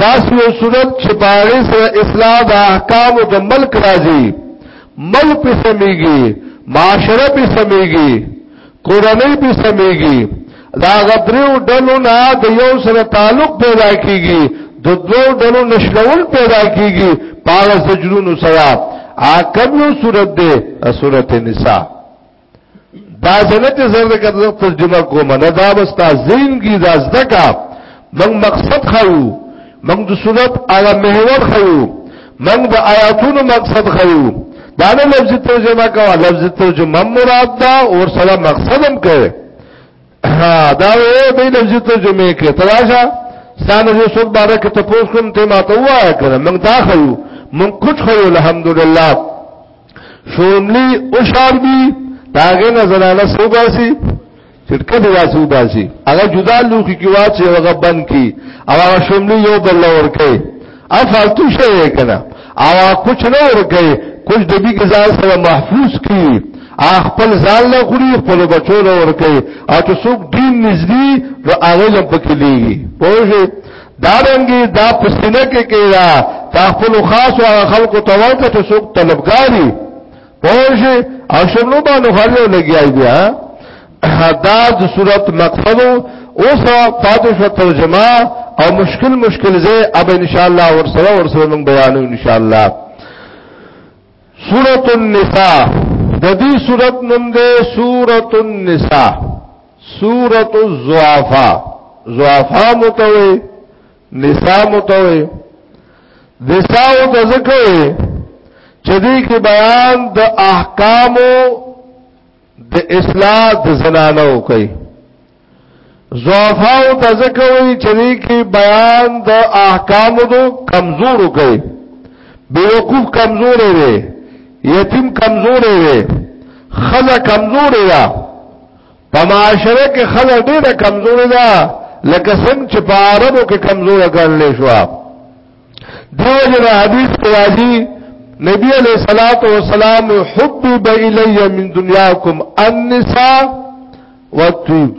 دا یو صورت چې باغې سره اصلاح د احکام د ملک راځي ملک په سميږي معاشره په سميږي کورنۍ په سميږي دا غدریو ډلو نه د یو سره تعلق پیدا کیږي د دوو ډلو نشلول پیدا کیږي پاله سجرونو سره اکم یو صورت ده صورت نساء دا څنګه چې زر د کتل ترجمه کوم نه دا وستا زین کی دا زدکا من مقصد خو من د صورت هغه محور خو من د آیاتونو مقصد خو دا نه لفظ ترجمه کا لفظ ترجمه مراد دا اور سره مقصدم کوي ها دا وې به لفظ ترجمه کې تراشه سانه جو سود بارے کې تاسو کوم ته ماته وایا کړم من دا خو من کچھ خو الحمدلله شورملی او شاربی داغه نه زنانه سو باسي چټکه دی واسو باسي هغه جدا لوخي کې واچي هغه بند کی او هغه شملي یو بل ور کوي افالتو شوی کنه او کچھ نه ور کوي کچھ د بي ګزار سره محفوظ کی خپل ځان له غوري خپل بچو له ور کوي او چې څوک دین نږدې نو هغه لپاره کې لیږي پوه دارنګي دا پسینه کې کېدا تا خپل خاص او خلکو ته ورته چې څوک طلبګاری پوه او شنو باندې خلک لګیای بیا دا د صورت مقصد اوس پاتې شو ترجمه او مشکل مشکل زه اب ان شاء الله ور سره ور سره موږ بیانو ان شاء الله سورۃ النساء د دې سورۃ نوم ده سورۃ النساء سورۃ الزعفا زعفا متوي نساء متوي نساء د ذکر چې دې کې بیان د احکامو د اصلاح د زنانو کوي زعفا د ذکر چې دې کې بیان د احکامو د کمزورو کوي بیوقوف کمزور دی یتیم کمزور دی خزه کمزور دی په معاشره کې خزه ډېره کمزورې ده لکه څنګه چې په عربو کې کمزوره ګڼل شو دیو جن حدیث کې راځي نبی علیہ الصلوۃ والسلام حبب الی من دنیاکم النساء والطيب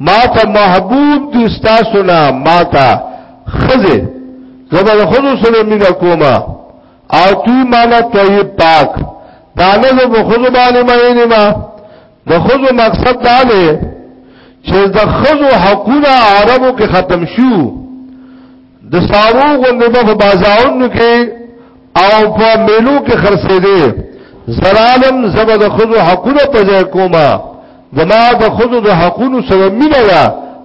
ما ته محبوب دي تاسو نه ما ته خزه زما خود سره مینا کومه او تی مانا طیب پاک دانه د خود باندې مې ما د خود مقصد دا دی چې د خود حقونه عربو کې ختم شو د سارو غوندې په بازارونو کې او په میلو کې خرڅې دي زرالم زبد خود حقونه په ځای کومه زما د خود د حقونو سره مینه ده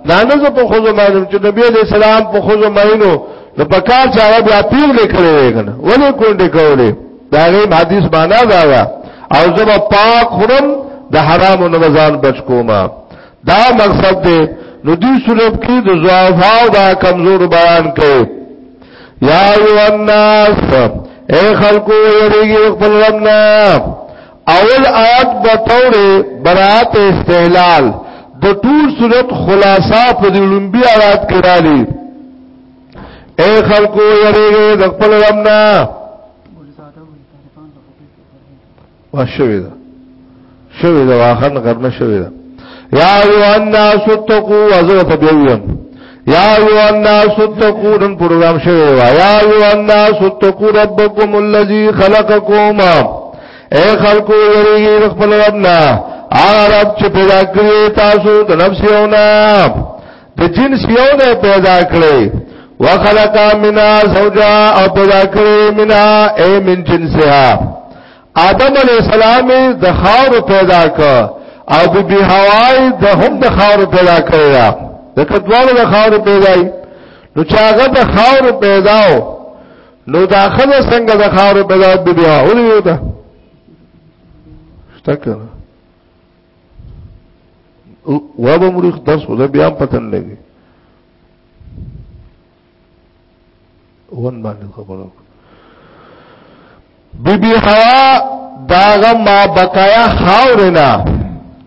دا نه زه په خود مینم چې نبی علیہ السلام په خود مینو نو په کار چې هغه بیا پیر لیکلې وي کنه ولې کونډې کولې دا غیم حدیث معنا دا ده او زما پاک خرم د حرام او نمازان بچ کوما دا مقصد دی نو دې سورب کې د زوافاو دا کمزور بیان کړي یا ایو الناس اے خلقو یریږي خپل ربنا اول آیات بطور برات استحلال د ټول صورت خلاصہ په دې لومبي آیات کې راځي اے خلکو یریږئ د خپل رب نه وشوي دا شوي دا واخن غرنه شوي دا یا ایو الناس اتقوا وزرت بیوم یا ایو الناس اتقون پروګرام شوی و یا ایو الناس اتقوا ربکم الذی خلقکم اے خلقو یریږي خپل ربنا عرب چې پیدا کړی تاسو د نفس یو نه د جنس یو نه پیدا کړی وخلق منا زوجا او پیدا کړی منا اے من جنسها آدم علیہ السلام د خاور پیدا کړ او بی بی حوای د هم د خاور پیدا کړی دا د کډوالو د خاور پیدای نو چې هغه د خاور پیداو نو داخله څنګه د خاور پیدا بی بی حوای یو دا تکره و به مریخ درس ولا بیا پتن لګي ون باندې خبرو بی بی حوا داغه ما بقایا خاورنا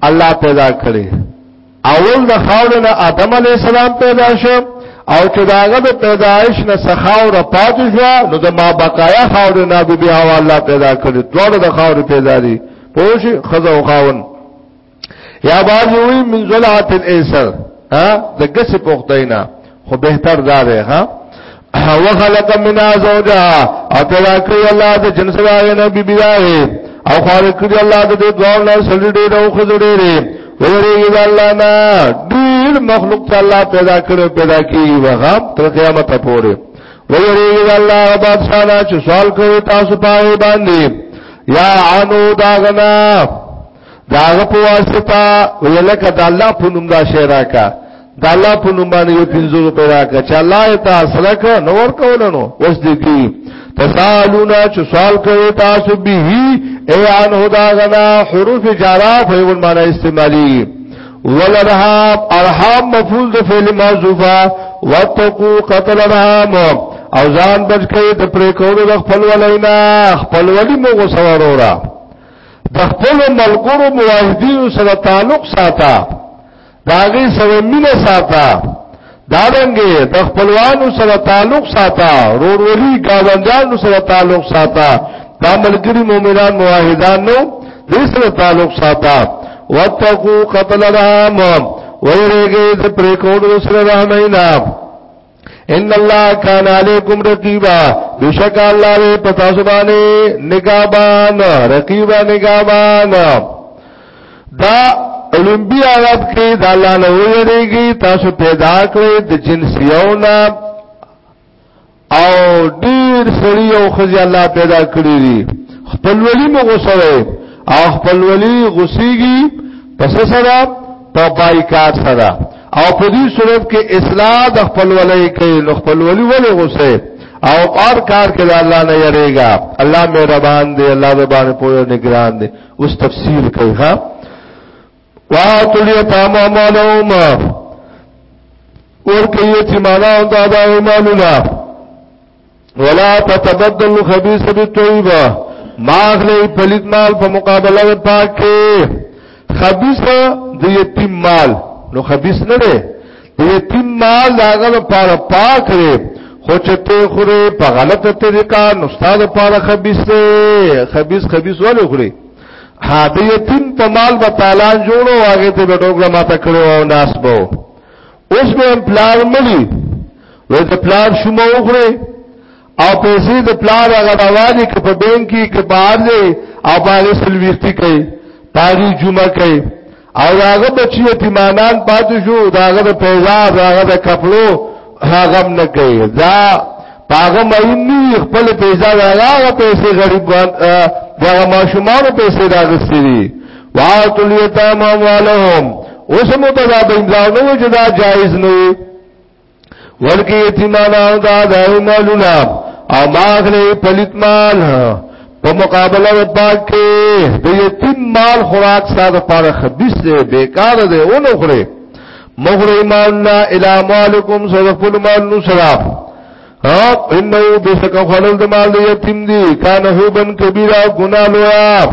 الله پیدا کړی اول د خاورنا آدم علی السلام پیدا شو او چې داغه د پیدایش نه سخاور پات شو نو د ما بقایا خاورنا بی بی حوا الله پیدا کړی دوړ د خاور پیدا دي پوه شي خزه او خاون یا باز وی من زلعت الايسر ها د ګس پختینا خو بهتر دا دی ها وخلق من زوجها او پیدا کړی الله د جنس راغی نه بیبی راغی او خالق کړی الله د دې دوه له سړي ډېر او خزړې ډېر ویریږي الله نه ډېر مخلوق ته الله پیدا کړو پیدا کیږي وغه تر قیامت پورې ویریږي الله رب تعالی چې سوال کوي تاسو پاره باندې یا انو داغنا دا هغه په واسطه ویلکه د الله په نوم دا شی راکا د الله په نوم باندې یو پنځو روپۍ راکا چې الله یې تاسو راکا نو ورکول نو اوس دې کی تسالونا چې سوال کوي تاسو به ای ان هدا غنا حروف جارا په یو معنی استعمالي ولرهاب ارحام مفعول د فعل موصوفه واتقوا قتل الرحم او ځان بچ کړئ د پرې کولو د خپل ولینا خپل ولی مو غوسه وروره د خپل ملګرو موحدینو سره تعلق ساته داغي سره مینه ساته دارنګه د خپلوانو سره تعلق ساته رورولي گاوندانو سره تعلق ساته دا ملګری مؤمنان موحدان نو دې سره تعلق ساته واتقوا قتل الرحم ويرګي د پریکوډو سره رحمینا ان الله کان علیکم رقیبا بشک الله دې پتا سبانه نگابان رقیبا نگابان دا اولمبی عرب کې دا الله نه ویریږي تاسو پیدا کړې د جنس یونا او ډیر سړی او خزي الله پیدا کړی دي خپل ولی مو غوسره او خپل ولی غوسیږي پس سره په بایکاټ سره او په دې صورت کې اصلاح د خپل ولې کوي نو خپل ولې ولې غوسه او اور کار کې الله نه یریږي الله مهربان دی الله د باندې پوهه نگران دی اوس تفسیر کوي ها واتل یتام مالهم اور کوي چې مالا او دا مالونه ولا تتبدل الخبيث بالطيب ما اخلي پلید مال په مقابله د پاک کې خبيث د یتیم مال نو خبيث نه دی د یتیم مال هغه لپاره پاک دی خو چې ته خوري په غلطه طریقه نو ستاسو لپاره خبيث دی خبيث خبيث ولې خوري ها د یتیم په مال به تعالی جوړو هغه ته به ډوګړه ماته کړو او ناس بو اوس به پلان ملي وې د پلار شومه وخوره او پیسې د پلار هغه رواني کې په بانک کې کې بار دی او باندې سلويستي کوي پاري جمعه کوي او هغه بچي یتیمانان پاتې شو داغه د پیدا هغه د کپلو هغه نه کوي دا هغه مېنی خپل پیسې هغه پیسې غریب هغه ماشومان پیسې راغستې دي واعت الیتام اموالهم اوس مو ته دا بنځاو نو چې دا جایز نه ورکی یتیمانا او دا دائیو مالونا او ماغلی پلیت مال په مقابله د پاک کې د یتیم مال خوراک ساده پاره خبيث دی بیکار دی او نو خره مغری ایماننا الی مالکم صدقل مال نو شراب ها انه بشک خلل د مال دی یتیم دی کان حبن کبیره ګنا لویا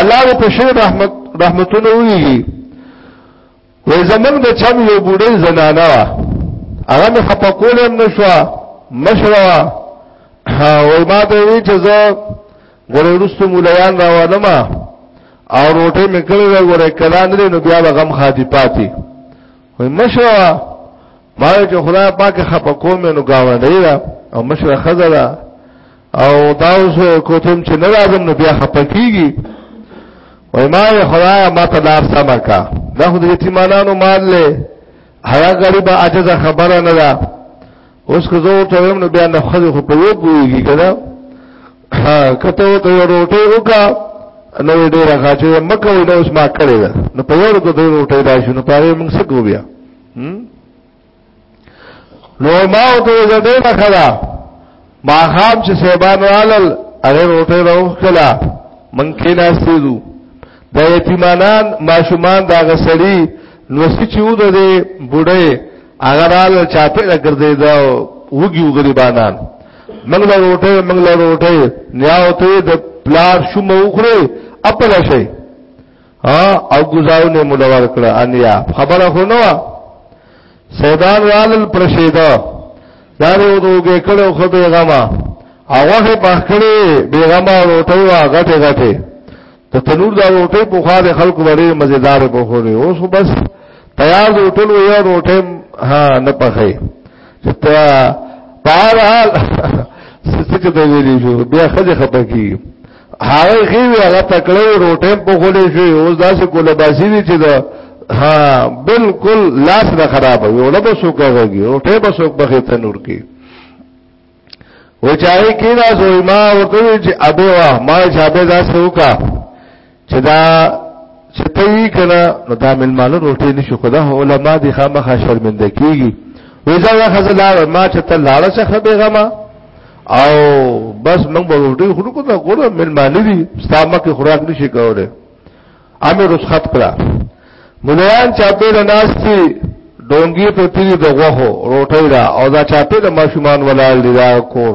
الله په شی رحمت رحمتونه وی وې زمنګ د چم یو بوډۍ زنانه وا هغه مې خپکول هم نشوا مشرا وې ما ته وی چې زه غره رستو مولایان راوړم او روټه مې کړې وې غره کلان لري نو بیا غم خاطی پاتې وې مشرا ما چې خدای پاک خپکول مې نو گاونډی را او مشرا خزر او دا اوس کوتم چې نه راځم نو بیا خپکیږي وای ما خدای ما ته لار سم کا دا خو د یتیمانو مال له هغه غریب عجز خبره نه ده اوس که زه ته ویم نو بیا نه خو خو په یو بوږي کړه ها کته ته یو روټي وکا نو ډیر غاچې مکه وې نو اوس ما کړې ده نو په یو ته دوه روټي راشي نو پاره موږ څه کو بیا هم نو ما او ته زړه نه خلا ما خام چې سیبان والل هغه روټه راو کلا من کې ناسېدو د یتیمانان ماشومان دا غسړي نو چې و د بډې هغه رال چاپه لګردې دا وګي وګړي بانان منګل روټه منګل روټه نیاو ته د پلار شوم وخره خپل شي او گزاونه مولور کړه انیا خبره خو نو سیدان رالل پرشیدا دارو دوګه کړه خو بیغما هغه په خړې بیغما روټي وا غټه غټه ته تنور دا روټي په خاله خلکو باندې مزیدار په خوره اوس بس تیار روټل و یو روټه ها نه پخې ته بهر حال څه څه ته ویلی شو بیا خځه خپکی هغه غیوی هغه تکړه روټه په غولې شو اوس داسې کوله باسي دي چې دا ها بالکل لاس نه خراب وي ولا به سو کوي روټه به سو په خته نور کې و چاہے کی دا سو ما ورته چې ابو ما شابه دا سو کا چې دا چې ته یې کنه نو دا ملمانه روټي نشو خدا علماء دي خامخا شرمنده کیږي وځه یا خزلار ما چې ته لاړه څخه بیغما او بس موږ به روټي خورو کو دا ګوره ملمانه دي ستامه کې خوراک نشي کوله امر اوس خط کړه مليان چاپه د ناس دي ډونګي په تیری دغه هو روټي را او دا چاپه د ماشومان ولال دي دا کور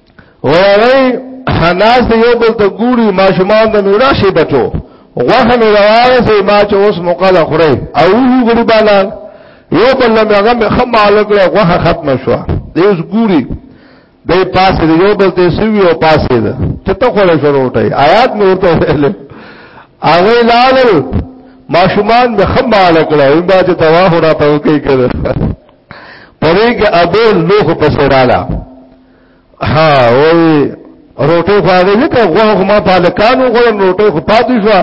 وای حناس دی یو بل ته ګوري ماشومان د میرا شي بچو غوخه مې راواره سي ما چې اوس موقع ده خوري او یو ګوري بالا یو بل مې هغه مې خمه علق له غوخه ختم شو دی اوس ګوري د پاسه دی یو بل ته سوي او پاسه ده چې ته خوره شروع وټي آیات مې ورته ویل هغه لال ماشومان مې خمه علق له ان باندې تواه را پوکې کړ پرې کې ابو لوخ پسراله ها وای روټه خو هغه نه ته غوښه ما په لکانو غوړم روټه خو پاتې شو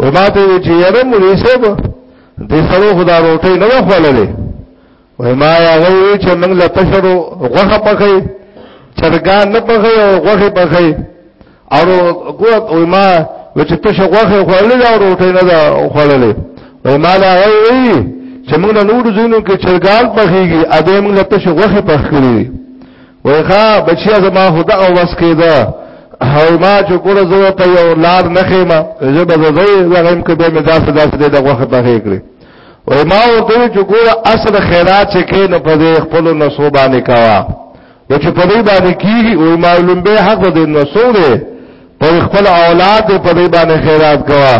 و ما ته چې یاره مولوی صاحب دې سره خدا روټه نه وخوللې و ما هغه چې موږ له تشرو غوښه پخې چرګان نه پخې او غوښه پخې اورو ګوت او ما وچ ته شغوخه خوړلې او روټې نه دا خوړلې او ما دا وی چې موږ له نور زینو کې چرګال پخېږي ا دې موږ ته شغوخه پخ کړې وای ښا بچیا زما خدا او وس کېده او ما چې ګوره زه ته یو لار نه خېما زه به زه زغم کې به مې داسې داسې د غوخه پخې کړې او ما ورته چې ګوره اصل خیرات چې کې نه پدې خپل نسو باندې کاوه نو چې په دې باندې کیږي او معلوم به حق دې نو سوره پر خپل اولاد په دې باندې خیرات کوا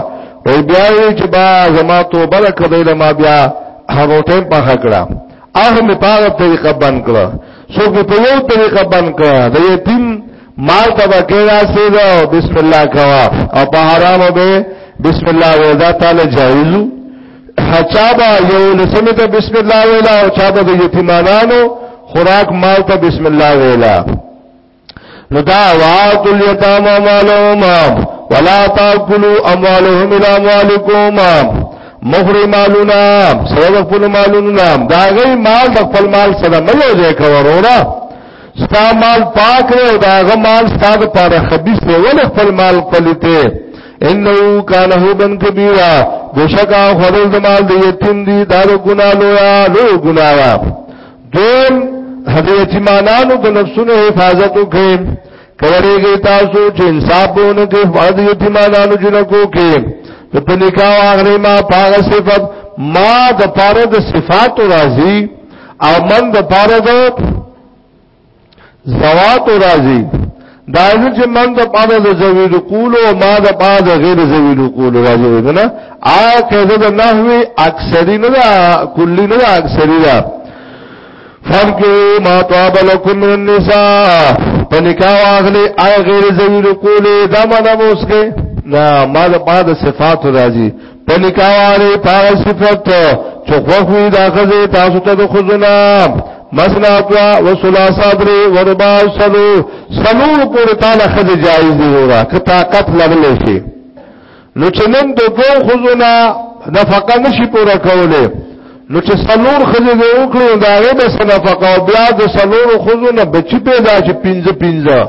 او بیا یې چې با زما توبه کړې له ما بیا هغه ټیم په خکړه هغه می پاغه طریقه بند کړه سو کې په یو طریقه بند کړه د یتیم مال تبا کې راځي دا بسم الله کوا او په حرامو به بسم الله ودا تعالی جایزو چا با یو لسمی ته بسم الله ویلا او چا به یتیمانانو خوراک مال ته بسم الله ویلا نو دا وعاد الیتاما مالهم ولا تاکلوا اموالهم الى اموالکم مخری مالونا سوال خپل مالونا دا غي مال د خپل مال سره مې یو ځای کورورا ستا مال پاک دی دا غ مال ستا د پاره خبيث دی ول خپل مال پلیته انه کان هو بن کبیرا بشکا خورل دمال دی یتیم دی دارو گنا لویا لو گنا وا دوم هدی یتیمانانو د نفسونو حفاظت وکړي کورېږي تاسو چې انصاف ونه کې فرض یتیمانانو جنکو کې ته په نکاح اخري ما پاغه صفات ما د پاره د صفات راضي او من د پاره د زوات راځي دا چې من د پاره د زویل قول او ما د پاره د غیر زویل قول راځي کنه آ کده د نحوی اکثری نه دا کلی نه دا اکثری دا فرق ما طاب لكم من النساء پنکاو اغلی آ غیر زویل قول دا ما نه اوس کې نه ما د پاره د صفات راځي پنکاوالی پا صفت چو خوخوی دا خزی تاسو تا دا خزنا مسنا دوا و سلاسا دری و ربا سلو سلو پوری تالا خزی جائز دی رو را که طاقت لگلی شی نو چه نن دو دو خزنا نفقه نشی پورا کولی نو چې سلور خزه دې وکړو دا غي به سنفقه او بیا د سلور خزو نه بچی پیدا چې 15 15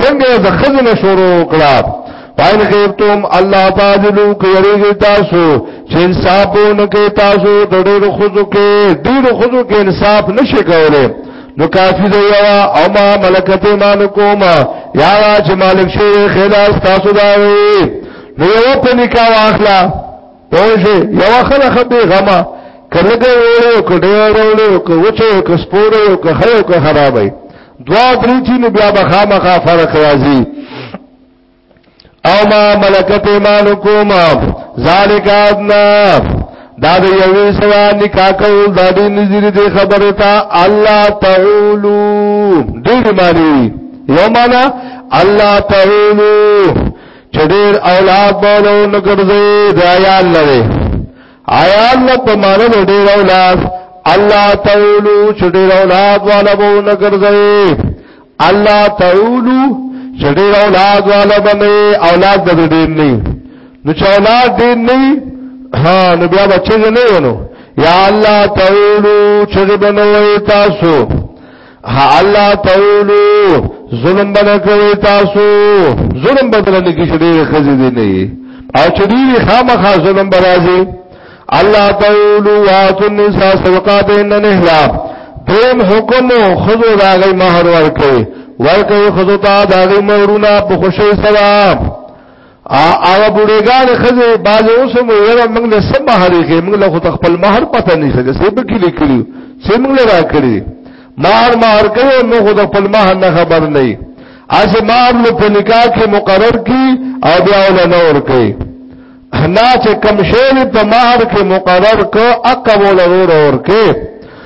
څنګه د خزنه شروع کړه پاین خیرتم الله باجلو کوریږي تاسو چې انصاف نه کوي تاسو د ډېر خزو کې ډېر خزو کې انصاف نشي کولای نو کافی دی یوا او ما ملکت مالکوم یا چې مالک شوی خلاص تاسو دا وي نو یو په نکاح واخلا پوهشه یو خله خبي غما کله دې وړو کډه وړو کو وچو کو سپورو کو خو کو خرابای دوا درې چې نو بیا به خامخا فرق راځي او ما ملکت ایمانکم ذالک ادنا دا د یوې سوا نکاح کول د دې نذیر دې خبره تا الله تعالی دې معنی یو معنا الله تعالی چډیر اولاد بولو نګرځي دا یا الله دې آیا الله په معنی دې ډیر اولاد الله تعالی چډیر اولاد والا بو نګرځي الله تعالی چډیر اولاد والا باندې اولاد دې ډیر نه نو چې اولاد دې نه ها نو بیا بچی نه ونو یا الله تعالی چډیر بنوي تاسو ها الله تعالی ظلم بنا کوي تاسو ظلم بدل نه کې شډې خزې دي نه او چډې خامخا ظلم برازي الله تعالی وات النساء صدقات ان نهلا دیم حکم خذو راغی مہر ورکه ورکه خذو تا داغی مہرونه په خوشی سره هغه بډېګان خزه باز اوس مو یو موږ له سم مہر کې موږ له خپل مہر پته نه شګه سې په کې لیکلو چې موږ له راکړي مہر مہر کوي نو خو خپل مہر نه خبر نه وي اس مہر له په نکاح کې مقرر کی او بیا ول نه ور کوي نه چې کم شی په مہر کې مقرر کو اقوال ور ور کوي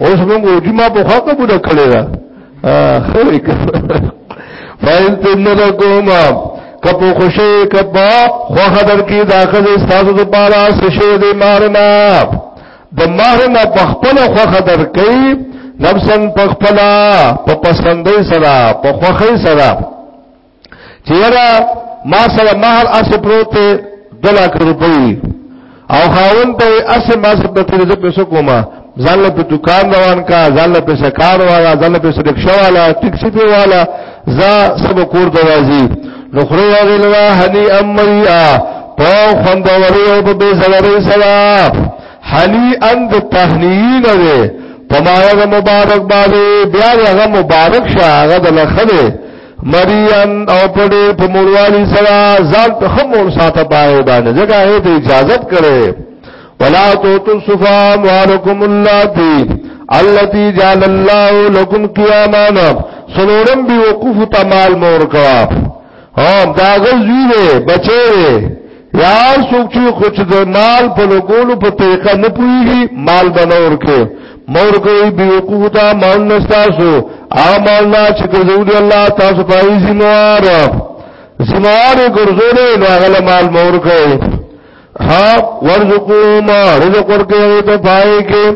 اوس موږ وجو ما په خوا قبول کړی دا خو یک فایل تن لکوم کپو خوشی کپا خو خبر کی داخل استاسو دو پارا سشی دی مارنا د مارنا پخپل خو خبر کئی نفسن پخپلا په پسندی سرا په خوخی سرا چې یاره ما سره مهر اسې پروت دی دوه لاکه روپۍ او خاون ته یې اسې ما سره پروت دی زه پیسو کوم ځان له دوکان روان کا ځان له پیسې کار والا ځان له پیسې رکشا والا ټیکسي پی والا زه سب کور ته راځي نو خره یې لوا هني امریا په خوند وري او په زړه سره حنی اند تهنیین دی په ما مبارک باندې بیا هغه مبارک شه هغه د لخره مریان او پډې په مولوالي سره ځان په خمول ساته پاره باندې ځکه هغه ته اجازه کړي ولا تو تصفا مالکم الله دی التي جعل الله لكم قياما سنورم بي وقوف تمال مور کوا هم دا غزوی بچي یا څوک چې خو چې د مال په لګولو په طریقه نه پويږي مال بنور کې مور کوي بيوقو دا مال نستاسو اعمال نه چې ګرځول الله تاسو په زموار زموار ګرځول نو هغه مال مور کوي ها ورزقو ما رزق ورکوي ته پای کې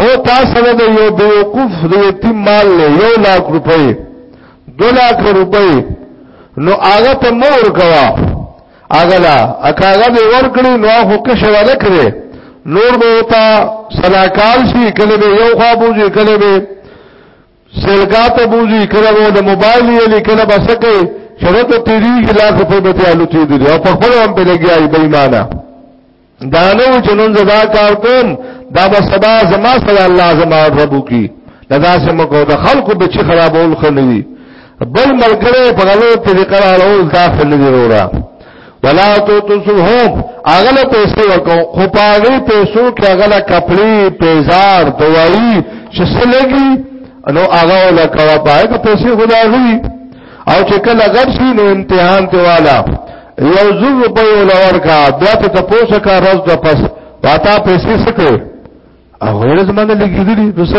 هو تاسو د یو بيوقوف د یتیم مال له یو لاک روپۍ 2 لاک روپۍ نو هغه ته مور کوي اغلا اکاغه به ورکړي نو خو کښه ولا کړي نور به وتا صلاحکار شي کله به یو خوا بوزي کله به سلګات بوزي کله به د موبایل یې لیکنه بسکه شرط تیریږي لاس په بتیالو تیدل او په خپل هم په لګیای بېمانه دانو چې نن زدا کار کوم دا به سبا زما سره الله زما رب کی لدا سه مکو د خلکو به چې خرابول خلوي بل ملګری په غلو طریقه راول دا خلوي وروړه ولا تو تسهم اغله پیسې ورکو خو پاغي پیسو کې اغله کپڑے پیزار دوايي چې سلګي نو هغه ولا کوا پای ته پیسې خدای غوي او چې کله غر شي نو امتحان ته والا یو زر روپۍ ولور کا بیا ته تپوسه کا روز د پس واتا پیسې سکو هغه ورځ باندې لګیدلی بس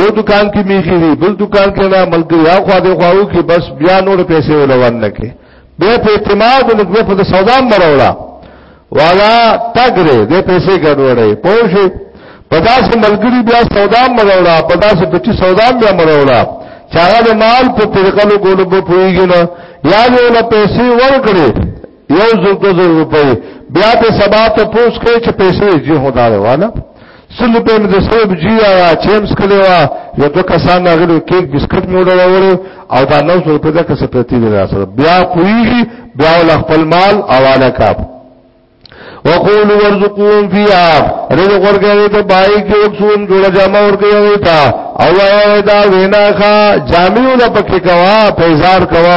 یو دکان کې میخي دی بل دکان کې نه ملګری یا خو دې خواو کې بس بیا نور پیسې ولور نه کې بیا په اعتماد نو په سودا مروړه والا تګره دې پیسې ګډوډې پوښي په داسې ملګری بیا سودا مروړه په داسې پټي سودا بیا مروړه چې هغه د مال په طریقه له ګولو په پويږي نه یا یو له پیسې ورکړي یو زر دو زر روپۍ بیا ته سبا ته پوس کوي چې پیسې جه هدارې والا سل روپے مې د سوب جی آیا چیمز کړی وا یو دو کسان راغلو کیک بسکټ مې وړول او دا نو سو په دغه څه پرتی دی سره بیا کویږي بیا ول خپل مال اواله کاپ وقول ورزقون فيها رزق ورګره ته بای کې وڅون جوړ جامه ورګره تا او دا وینا ښا جامعو د پکې کوا پیزار کوا